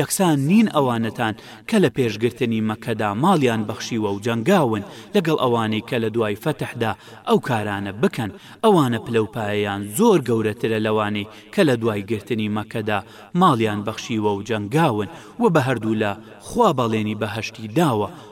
یەکسان نین ئەوانەتان کە لە پێش گرتنی مەکەدا ماڵیان بەخشیوە و جەنگاون لەگەڵ ئەوانەی کە لە دوای فەتحدا ئەو کارانە بکەن، ئەوانە پلە و پایەیان زۆر گەورەترە لەوانەی کە لە دوای گرتنی مەکەدا ماڵیان بەخشیوە و جەنگاون و بە هەردوولا خوا بەڵێنی بەهەشتی داوە،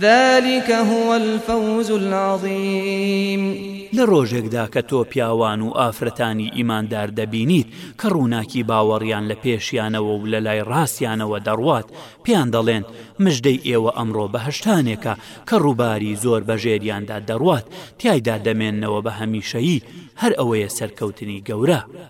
ذلک هو الفوز العظیم لە ڕۆژێکدا کە تۆ پیاوان و ئافرەتانی ئیماندار دەبینیت کە ڕووناکی باوەڕیان لە پێشیانەوە و لە لای ڕاستیانەوە دەڕوات پێیان دەڵێن مژدەی ئێوە ئەمڕۆ بەهشتانێکە کە ڕووباری زۆر بەژێریاندا دەڕوات تایدا دەمێنەوە بە هەمیشەیی هەر ئەوەیە سەرکەوتنی گەورە.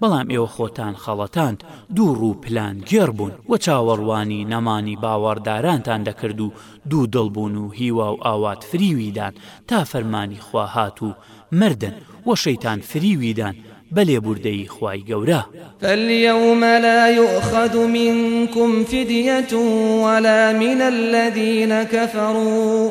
بەڵام ئێوە خۆتان خەڵەتاند، دوو ڕوو پلان گێڕ بوون و چاوەڕوانی نەمانی باوەڕدارانتان دەکرد و دوو دڵ بوون و هیوا و ئاوات فریوی دان تا فەرمانی خوا هات و مردن، وە شەیتان فریوی دان بە لێبوردەیی خوای گەورە. فالیوم لا یوخەد منکم فدیە ولا من الذین کفروا.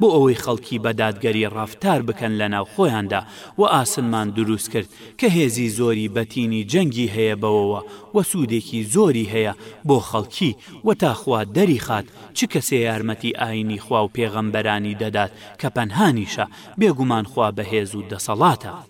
بۆ ئەوەی خەڵکی بە دادگەری ڕەفتار بکەن لە ناو خۆیاندا وە ئاسنمان دروست کرد کە هێزی زۆری بەتینی جەنگی هەیە بەوەوە وە سودێکی زۆری هەیە بۆ خەڵکی وە تا خوا دەری خات چ کەسێ یارمەتی ئاینی خواو پێغەمبەرانی دەدات کە پەنهانیشە بێگومان خوا بەهێزو دەسەڵاتە.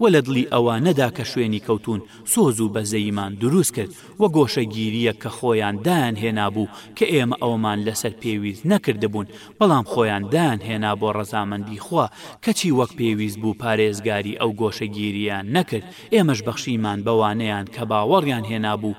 وە لە دڵی ئەوانەدا کە شوێنی کەوتوون سۆز و بەزەیمان دروست کرد وە گۆشەگیریەک کە خۆیان دایان هێنابوو کە ئێمە ئەوەمان لەسەر پێویست نەکردبوون بەڵام خۆیان دایان هێنا بۆ ڕەزامەندی خوا کەچی وەک پێویست بوو پارێزگاری ئەو گۆشەگیریەیان نەکرد ئێمەش بەخشیمان بەوانەیان کە باوەڕیان هێنابوو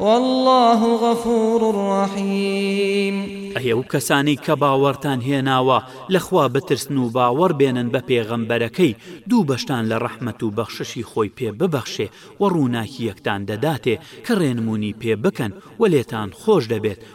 واللە غفور رحیم. ئەی ئەو کەسانەی کە باوەڕتان هێناوە لە خوا بترسن و باوەڕ بێنن بە پێغەمبەرەکەی دوو بەشتان لە ڕەحمەت و بەخششی خۆی پێ ببەخشێ و ڕووناکییەکتان دەداتێ کە ڕێنموونی پێ بکەن و لێتان خۆش دەبێت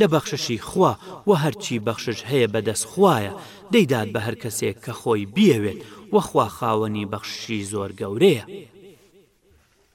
لە بەخششی خوا وە هەرچی بەخشش هەیە بەدەست خوایە دەیدات بە هەرکەسێک کە خۆی بیەوێت وە خوا خاوەنی بەخششی زۆر گەورەیە.